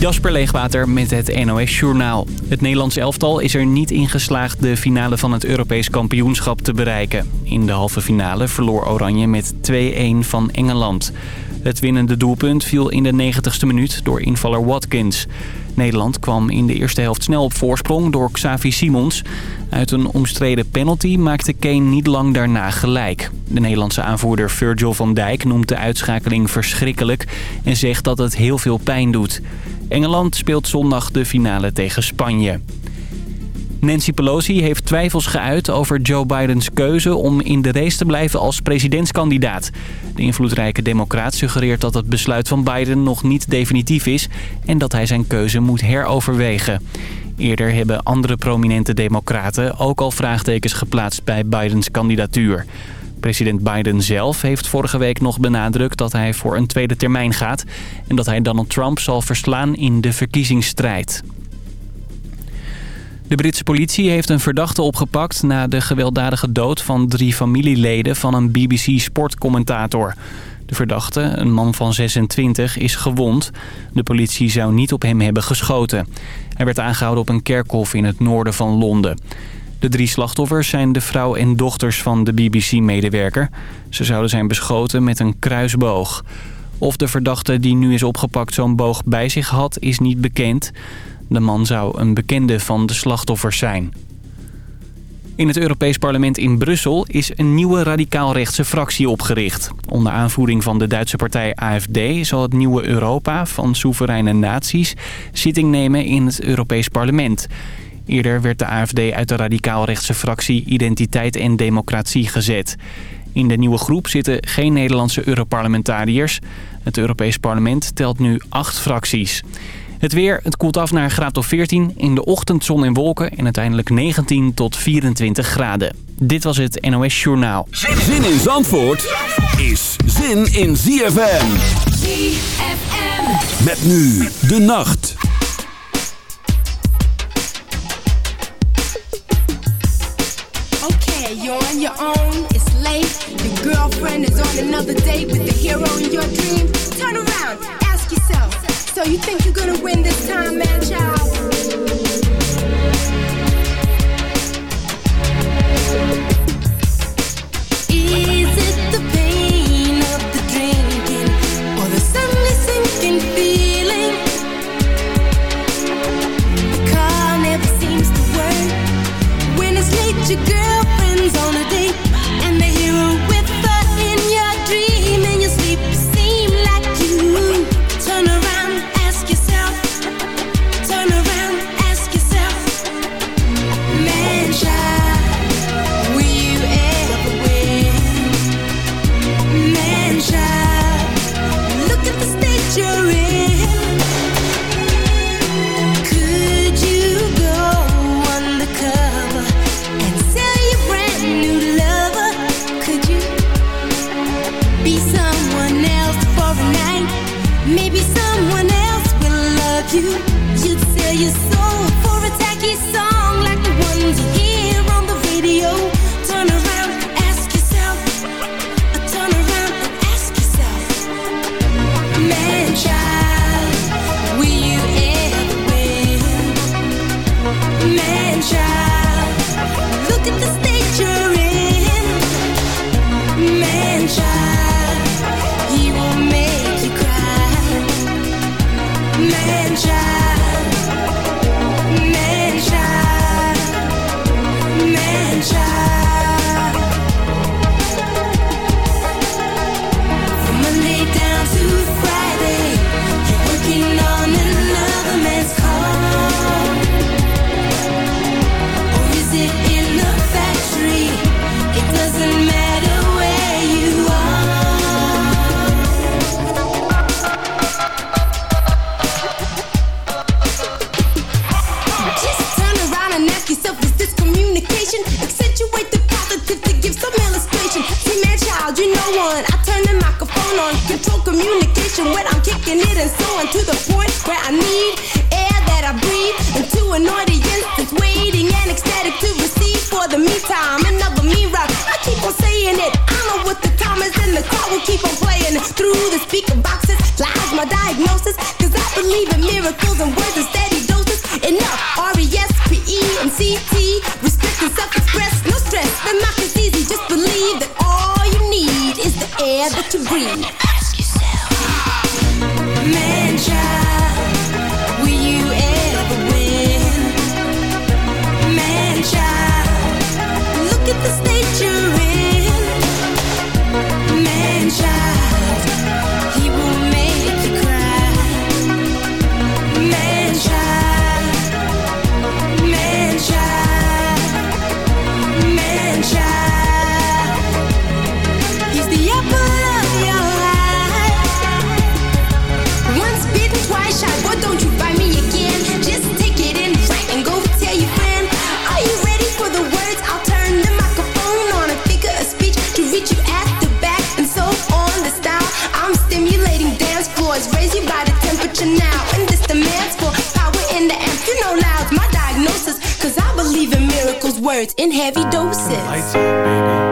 Jasper Leegwater met het NOS Journaal. Het Nederlands elftal is er niet in geslaagd de finale van het Europees kampioenschap te bereiken. In de halve finale verloor Oranje met 2-1 van Engeland. Het winnende doelpunt viel in de 90ste minuut door invaller Watkins. Nederland kwam in de eerste helft snel op voorsprong door Xavi Simons. Uit een omstreden penalty maakte Kane niet lang daarna gelijk. De Nederlandse aanvoerder Virgil van Dijk noemt de uitschakeling verschrikkelijk... en zegt dat het heel veel pijn doet. Engeland speelt zondag de finale tegen Spanje. Nancy Pelosi heeft twijfels geuit over Joe Bidens keuze om in de race te blijven als presidentskandidaat. De invloedrijke democraat suggereert dat het besluit van Biden nog niet definitief is en dat hij zijn keuze moet heroverwegen. Eerder hebben andere prominente democraten ook al vraagtekens geplaatst bij Bidens kandidatuur. President Biden zelf heeft vorige week nog benadrukt dat hij voor een tweede termijn gaat... en dat hij Donald Trump zal verslaan in de verkiezingsstrijd. De Britse politie heeft een verdachte opgepakt na de gewelddadige dood van drie familieleden van een BBC-sportcommentator. De verdachte, een man van 26, is gewond. De politie zou niet op hem hebben geschoten. Hij werd aangehouden op een kerkhof in het noorden van Londen. De drie slachtoffers zijn de vrouw en dochters van de BBC-medewerker. Ze zouden zijn beschoten met een kruisboog. Of de verdachte die nu is opgepakt zo'n boog bij zich had, is niet bekend. De man zou een bekende van de slachtoffers zijn. In het Europees Parlement in Brussel is een nieuwe radicaal-rechtse fractie opgericht. Onder aanvoering van de Duitse partij AFD zal het nieuwe Europa van soevereine naties zitting nemen in het Europees Parlement. Eerder werd de AFD uit de radicaal-rechtse fractie Identiteit en Democratie gezet. In de nieuwe groep zitten geen Nederlandse Europarlementariërs. Het Europees Parlement telt nu acht fracties. Het weer, het koelt af naar een graad of 14. In de ochtend zon en wolken en uiteindelijk 19 tot 24 graden. Dit was het NOS Journaal. Zin in Zandvoort is zin in ZFM. ZFM. Met nu de nacht. Okay, you're on your own, it's late. Your girlfriend is on another date with the hero in your dream. Turn around, ask yourself. So you think you're gonna win this time, man, child? Is it the pain of the drinking or the suddenly sinking feeling? The never seems to work when it's late. Your girlfriend's words in heavy doses. Lights baby.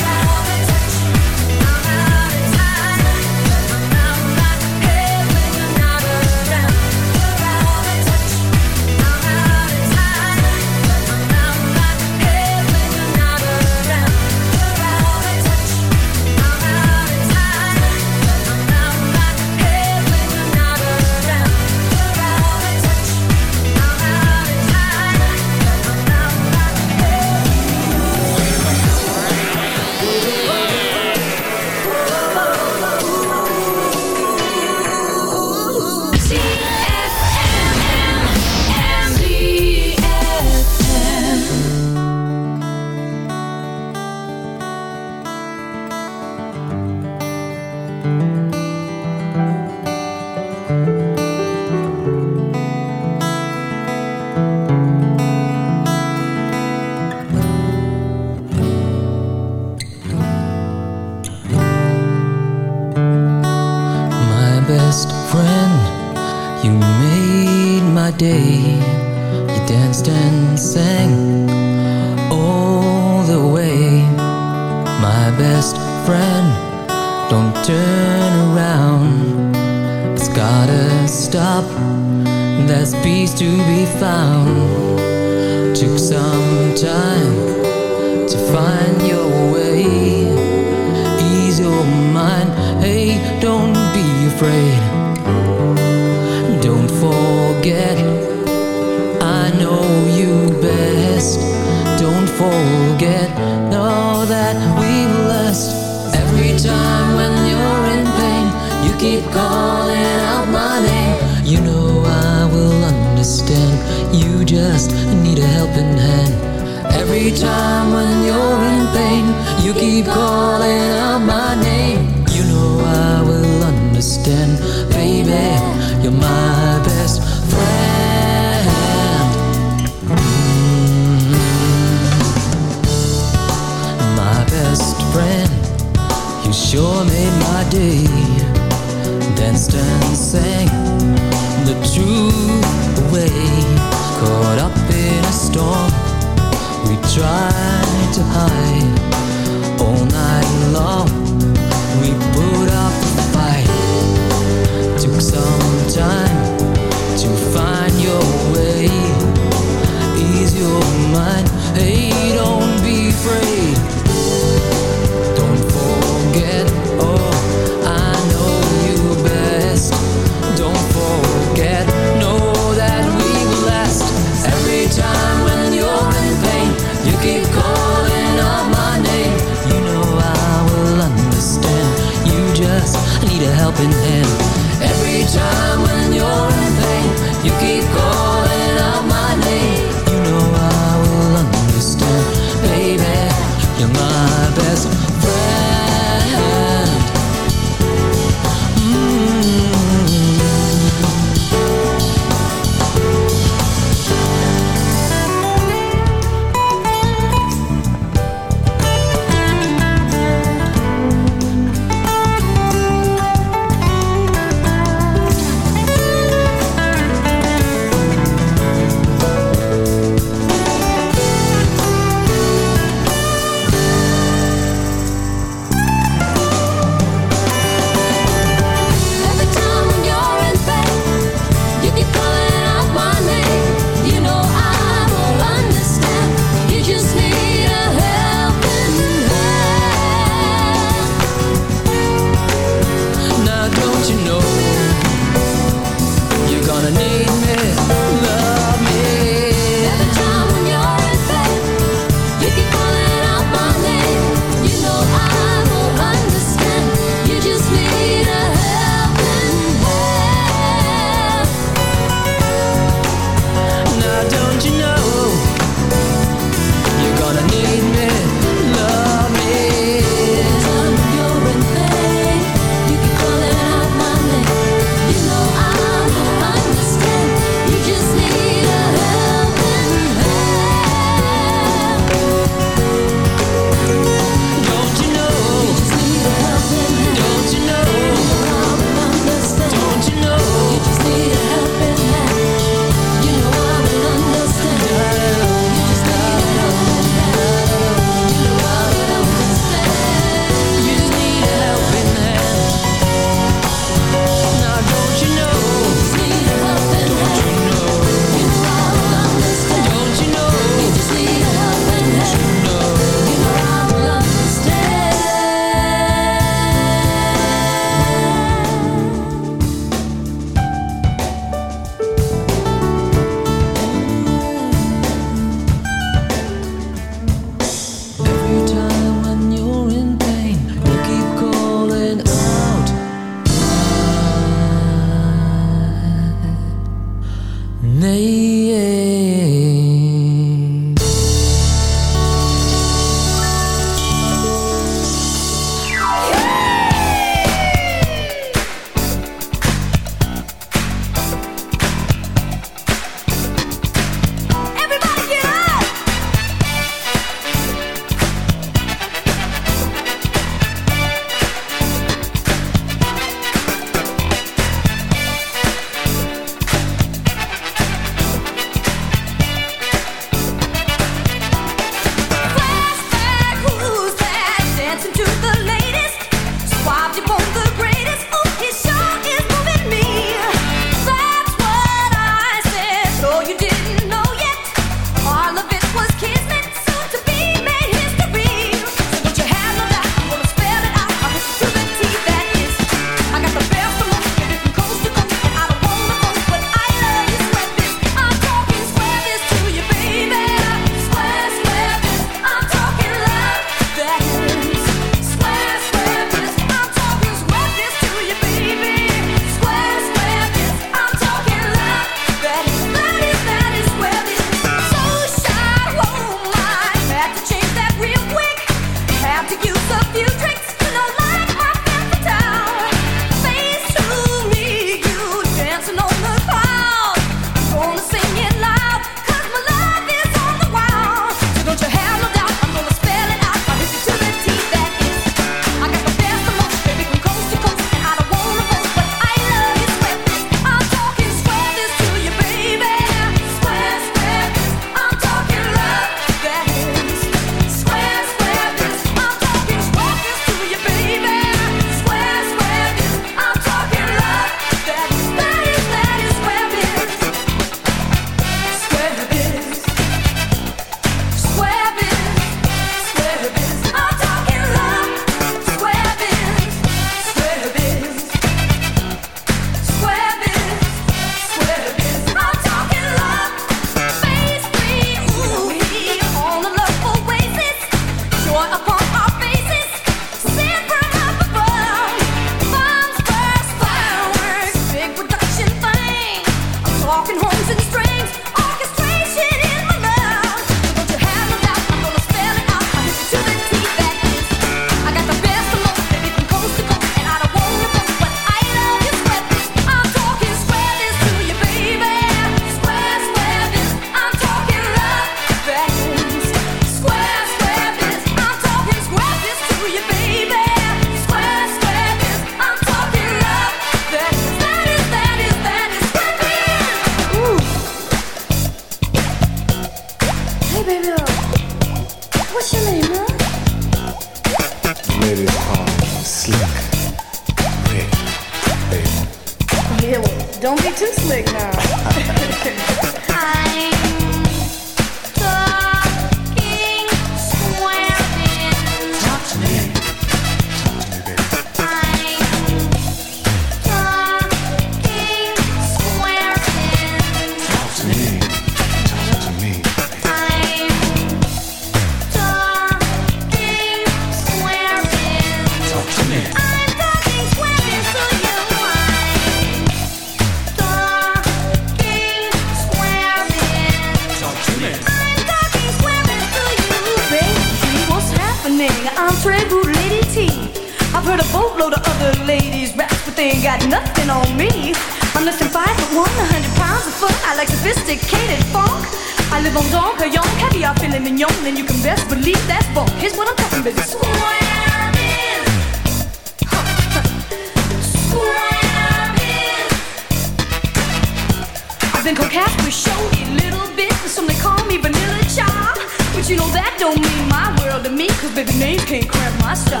You know that don't mean my world to me, cause baby names can't cramp my style.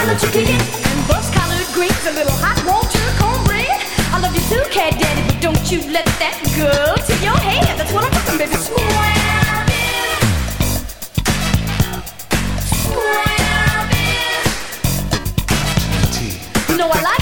I love chicken and bus collared greens, a little hot water, cornbread. I love you too, cat daddy, but don't you let that go to your head. That's what I'm talking, baby. Smile. No, I like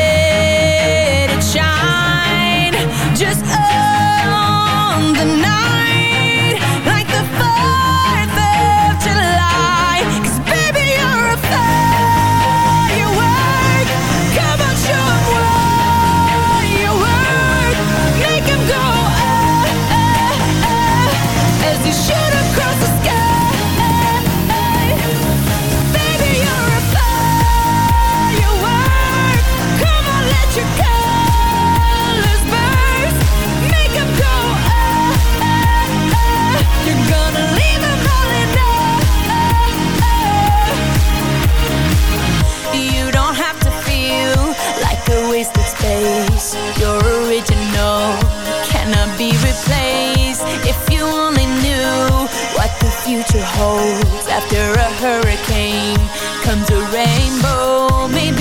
after a hurricane comes a rainbow. Maybe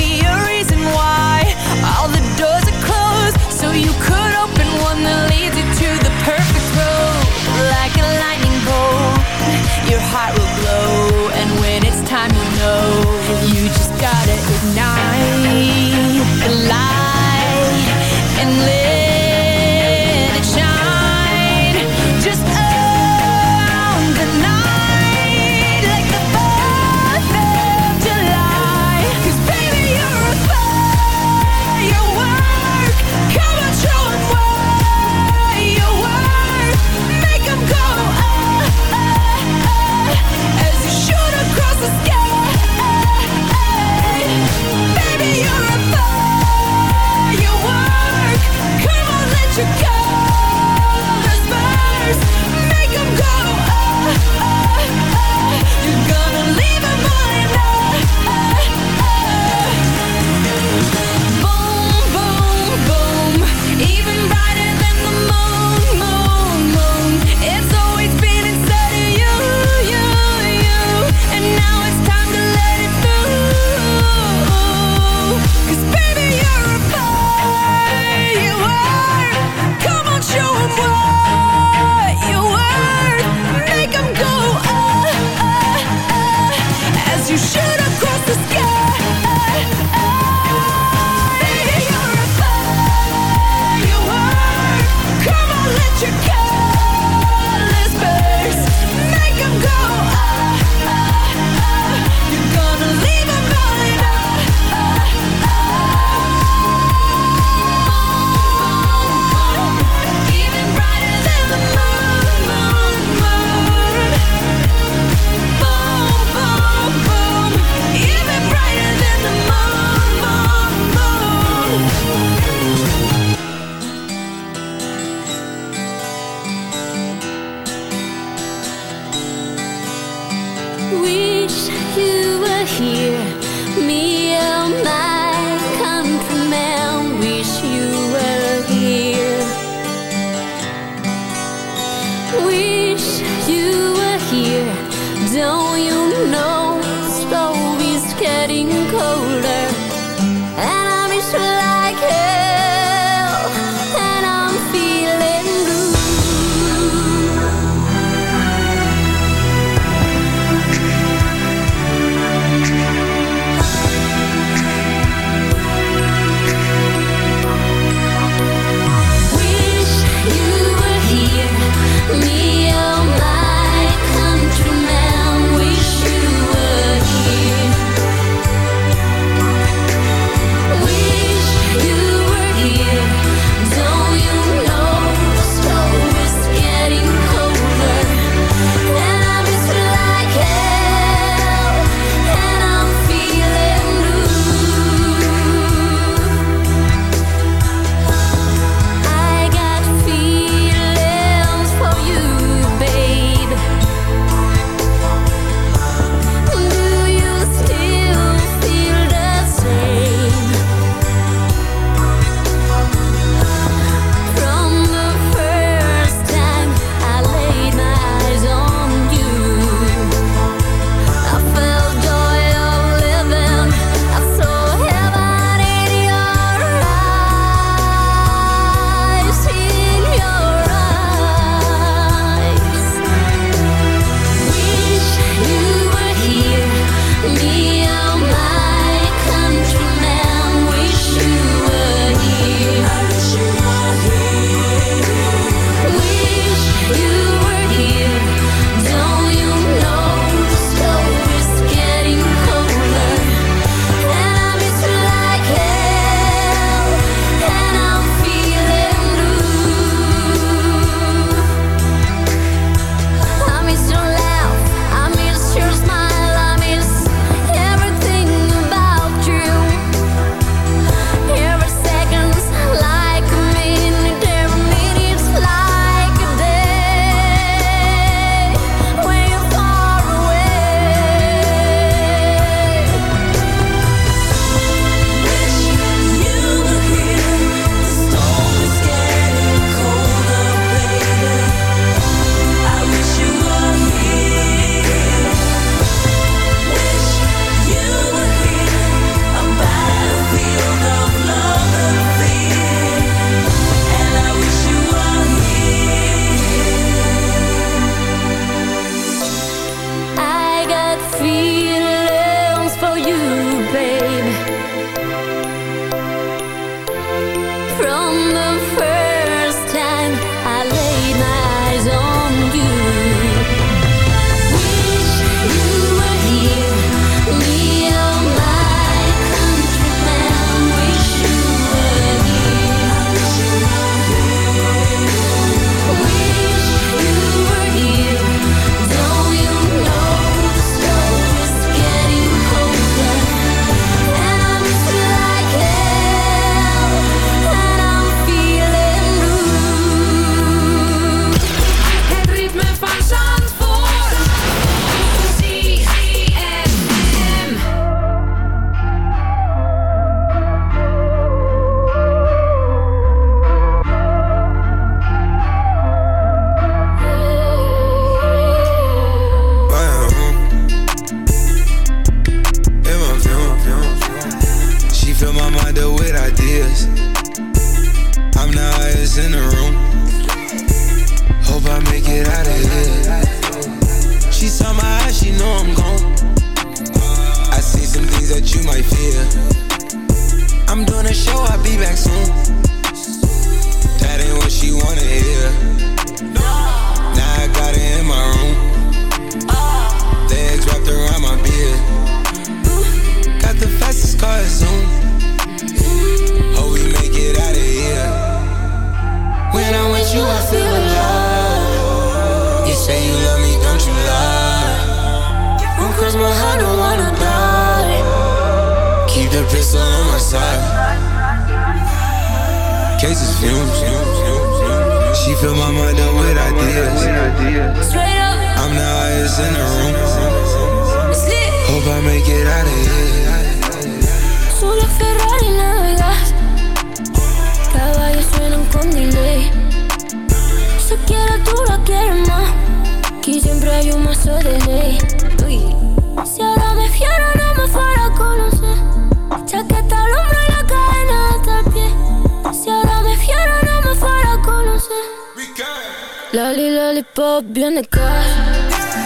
Loli, lollipop, viene cash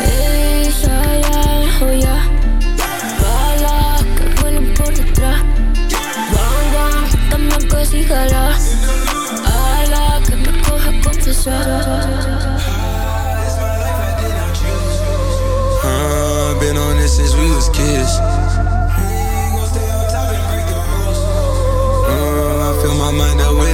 Ey, ya, ya, oh ya Bala, que vuelen por detrás Bang, bang, dame jala Ala, que me coja confesar Uh, been on this since we was kids. Uh, I fill my mind with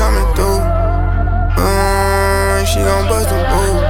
coming through. Mm, she gon' bust a move,